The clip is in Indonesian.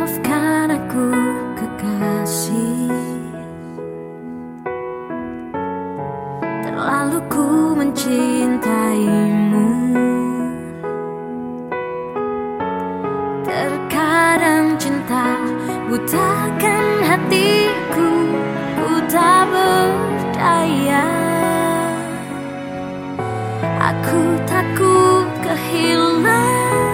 Maafkan aku kekasih. Terlalu ku mencintaimu. Terkadang cinta butakan hatiku Ku tak berdaya. Aku takut kehilangan